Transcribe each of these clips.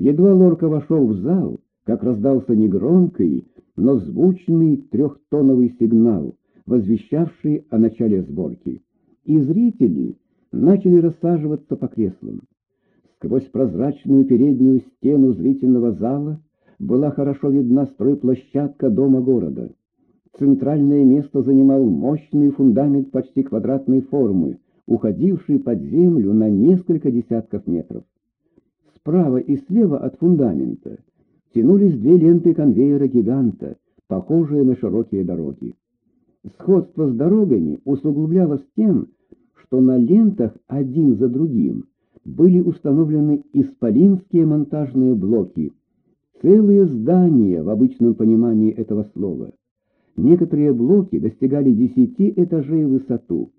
Едва Лорка вошел в зал, как раздался негромкий, но звучный трехтоновый сигнал, возвещавший о начале сборки. И зрители начали рассаживаться по креслам. Сквозь прозрачную переднюю стену зрительного зала была хорошо видна стройплощадка дома города. Центральное место занимал мощный фундамент почти квадратной формы, уходивший под землю на несколько десятков метров. Справа и слева от фундамента тянулись две ленты конвейера гиганта, похожие на широкие дороги. Сходство с дорогами усугублялось тем, что на лентах один за другим были установлены исполинские монтажные блоки, целые здания в обычном понимании этого слова. Некоторые блоки достигали десяти этажей в высоту,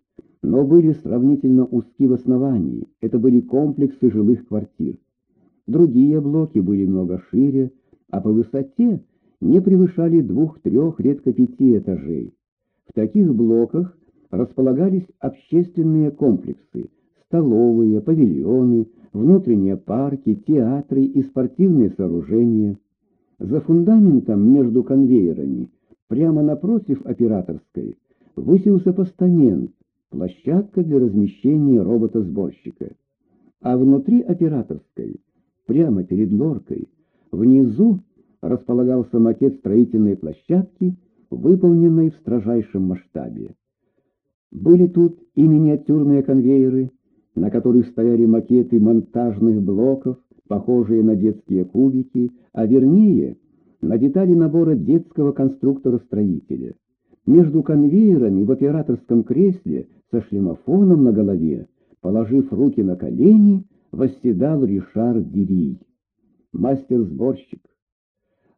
но были сравнительно узки в основании, это были комплексы жилых квартир. Другие блоки были много шире, а по высоте не превышали двух-трех, редко пяти этажей. В таких блоках располагались общественные комплексы, столовые, павильоны, внутренние парки, театры и спортивные сооружения. За фундаментом между конвейерами, прямо напротив операторской, высился постамент, площадка для размещения робота-сборщика. А внутри операторской, прямо перед лоркой, внизу располагался макет строительной площадки, выполненной в строжайшем масштабе. Были тут и миниатюрные конвейеры, на которых стояли макеты монтажных блоков, похожие на детские кубики, а вернее, на детали набора детского конструктора-строителя. Между конвейерами в операторском кресле со шлемофоном на голове, положив руки на колени, восседал Ришар Дирий, мастер-сборщик.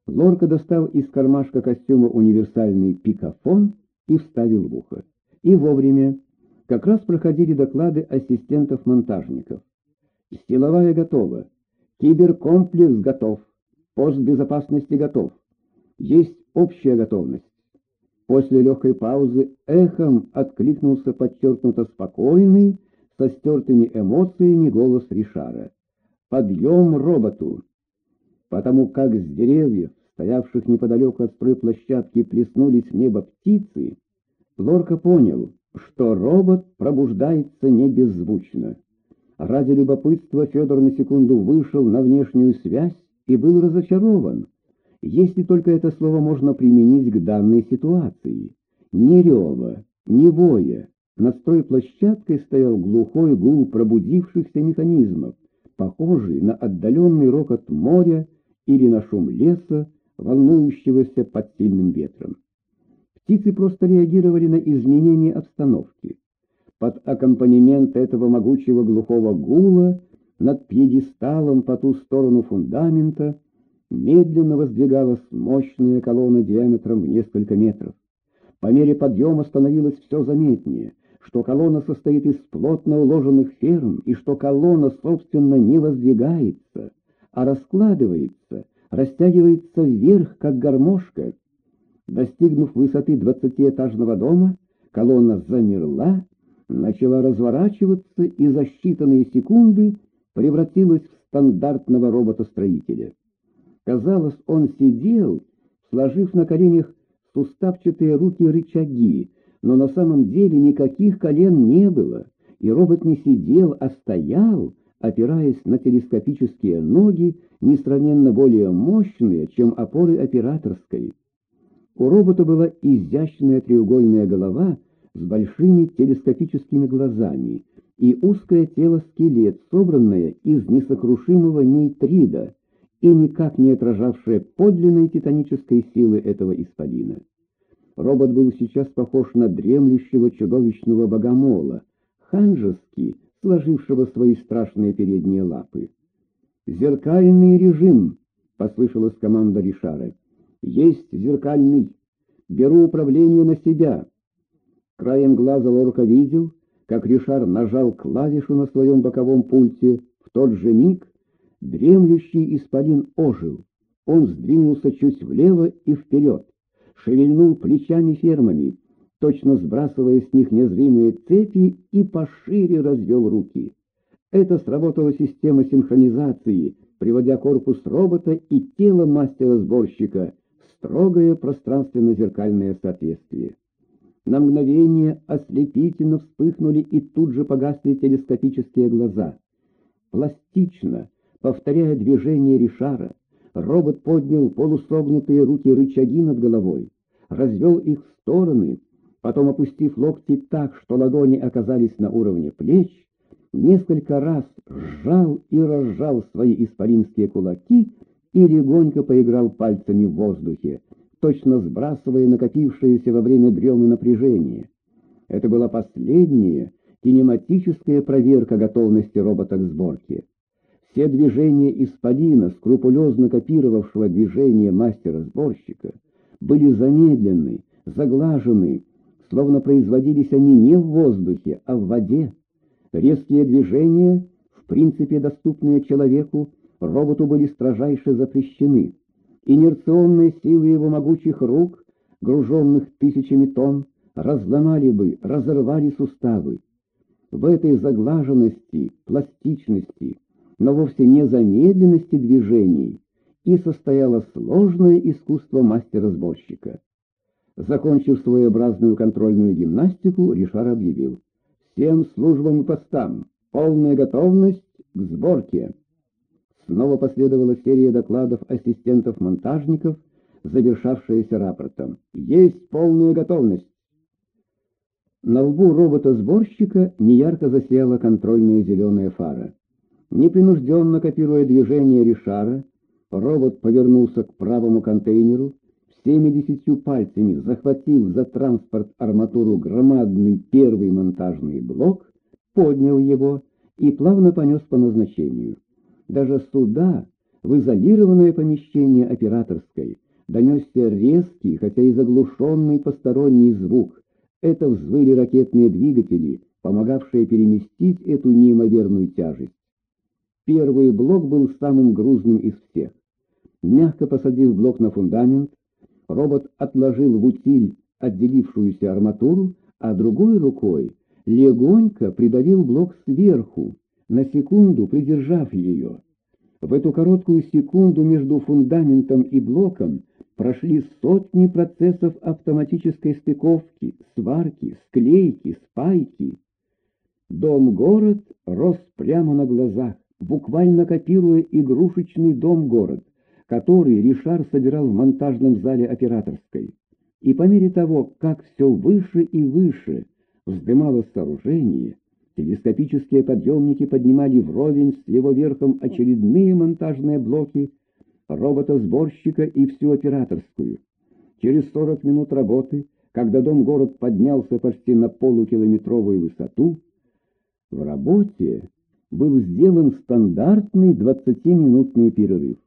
Лорка достал из кармашка костюма универсальный пикафон и вставил в ухо. И вовремя. Как раз проходили доклады ассистентов-монтажников. Силовая готова. Киберкомплекс готов. Пост безопасности готов. Есть общая готовность. После легкой паузы эхом откликнулся подчеркнуто спокойный, со стертыми эмоциями голос Ришара. «Подъем роботу!» Потому как с деревьев, стоявших неподалеку от стройплощадки, плеснулись в небо птицы, Лорка понял, что робот пробуждается не беззвучно. Ради любопытства Федор на секунду вышел на внешнюю связь и был разочарован, если только это слово можно применить к данной ситуации. Ни рева, ни воя. Над стройплощадкой стоял глухой гул пробудившихся механизмов, похожий на отдаленный рокот моря или на шум леса, волнующегося под сильным ветром. Птицы просто реагировали на изменение обстановки. Под аккомпанемент этого могучего глухого гула над пьедесталом по ту сторону фундамента медленно воздвигалась мощная колонна диаметром в несколько метров. По мере подъема становилось все заметнее, что колонна состоит из плотно уложенных ферм и что колонна, собственно, не воздвигается, а раскладывается, растягивается вверх, как гармошка, Достигнув высоты двадцатиэтажного дома, колонна замерла, начала разворачиваться и за считанные секунды превратилась в стандартного робота-строителя. Казалось, он сидел, сложив на коленях суставчатые руки-рычаги, но на самом деле никаких колен не было, и робот не сидел, а стоял, опираясь на телескопические ноги, несравненно более мощные, чем опоры операторской. У робота была изящная треугольная голова с большими телескопическими глазами и узкое тело-скелет, собранное из несокрушимого нейтрида и никак не отражавшее подлинной титанической силы этого исполина. Робот был сейчас похож на дремлющего чудовищного богомола, ханжески сложившего свои страшные передние лапы. «Зеркальный режим!» — послышалась команда Ришара. Есть зеркальный. Беру управление на себя. Краем глаза Лорка видел, как Ришар нажал клавишу на своем боковом пульте. В тот же миг дремлющий исполин ожил. Он сдвинулся чуть влево и вперед, шевельнул плечами-фермами, точно сбрасывая с них незримые цепи и пошире развел руки. Это сработала система синхронизации, приводя корпус робота и тело мастера-сборщика в строгое пространственно-зеркальное соответствие. На мгновение ослепительно вспыхнули и тут же погасли телескопические глаза. Пластично, повторяя движение Ришара, робот поднял полусогнутые руки рычаги над головой, развел их в стороны, потом, опустив локти так, что ладони оказались на уровне плеч, несколько раз сжал и разжал свои исполинские кулаки и легонько поиграл пальцами в воздухе, точно сбрасывая накопившееся во время дремы напряжение. Это была последняя кинематическая проверка готовности робота к сборке. Все движения исполина, скрупулезно копировавшего движения мастера-сборщика, были замедлены, заглажены, словно производились они не в воздухе, а в воде. Резкие движения, в принципе доступные человеку, роботу были строжайше запрещены. Инерционные силы его могучих рук, груженных тысячами тонн, разломали бы, разорвали суставы. В этой заглаженности, пластичности, но вовсе не замедленности движений и состояло сложное искусство мастера-сборщика. Закончив своеобразную контрольную гимнастику, Ришар объявил «Всем службам и постам! Полная готовность к сборке!» Снова последовала серия докладов ассистентов-монтажников, завершавшаяся рапортом «Есть полная готовность!» На лбу робота-сборщика неярко засела контрольная зеленая фара. Непринужденно копируя движение Ришара, робот повернулся к правому контейнеру, всеми десятью пальцами захватив за транспорт арматуру громадный первый монтажный блок, поднял его и плавно понес по назначению. Даже сюда, в изолированное помещение операторской, донесся резкий, хотя и заглушенный посторонний звук. Это взвыли ракетные двигатели, помогавшие переместить эту неимоверную тяжесть. Первый блок был самым грузным из всех. Мягко посадив блок на фундамент, робот отложил в утиль отделившуюся арматуру, а другой рукой легонько придавил блок сверху, на секунду придержав ее. В эту короткую секунду между фундаментом и блоком прошли сотни процессов автоматической стыковки, сварки, склейки, спайки. Дом-город рос прямо на глазах буквально копируя игрушечный дом-город, который Ришар собирал в монтажном зале операторской. И по мере того, как все выше и выше вздымалось сооружение, телескопические подъемники поднимали вровень с его верхом очередные монтажные блоки, робота-сборщика и всю операторскую. Через 40 минут работы, когда дом-город поднялся почти на полукилометровую высоту, в работе был сделан стандартный 20-минутный перерыв.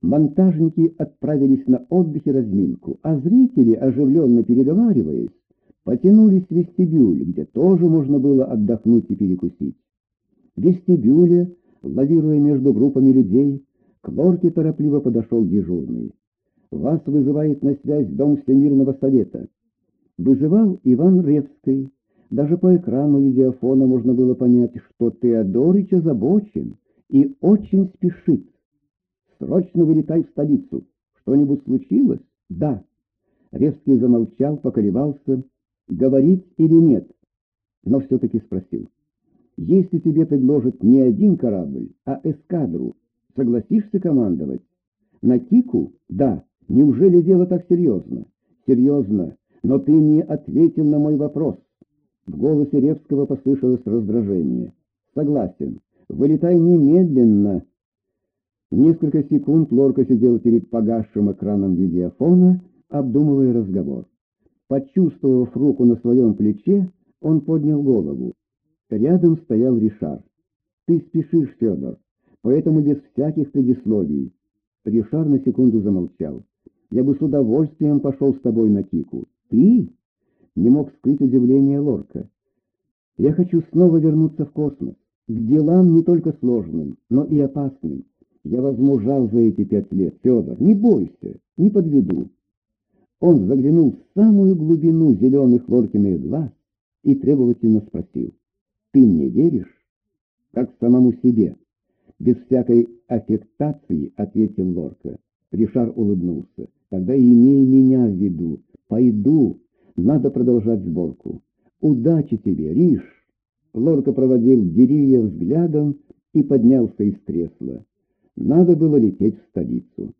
Монтажники отправились на отдых и разминку, а зрители, оживленно переговариваясь, потянулись в вестибюль, где тоже можно было отдохнуть и перекусить. В вестибюле, лавируя между группами людей, к лорке торопливо подошел дежурный. «Вас вызывает на связь Дом Всемирного Совета». Вызывал Иван Ревский, даже по экрану видеофона можно было понять, что Теодорыч озабочен и очень спешит. «Срочно вылетай в столицу. Что-нибудь случилось?» «Да». Ревский замолчал, поколебался, говорить или нет, но все-таки спросил. «Если тебе предложат не один корабль, а эскадру, согласишься командовать?» «На Кику?» «Да. Неужели дело так серьезно?» «Серьезно, но ты не ответил на мой вопрос». В голосе Ревского послышалось раздражение. «Согласен. Вылетай немедленно!» Несколько секунд Лорка сидел перед погасшим экраном видеофона, обдумывая разговор. Почувствовав руку на своем плече, он поднял голову. Рядом стоял Ришар. «Ты спешишь, Федор, поэтому без всяких предисловий». Ришар на секунду замолчал. «Я бы с удовольствием пошел с тобой на Кику». «Ты?» Не мог скрыть удивление Лорка. «Я хочу снова вернуться в космос, к делам не только сложным, но и опасным. Я возмужал за эти пять лет, Федор, не бойся, не подведу». Он заглянул в самую глубину зеленых Лоркиных глаз и требовательно спросил, «Ты мне веришь?» «Как самому себе». Без всякой аффектации ответил Лорка. Ришар улыбнулся. Тогда имей меня в виду. Пойду. Надо продолжать сборку. Удачи тебе, Риш. Лорка проводил Дерия взглядом и поднялся из кресла. Надо было лететь в столицу.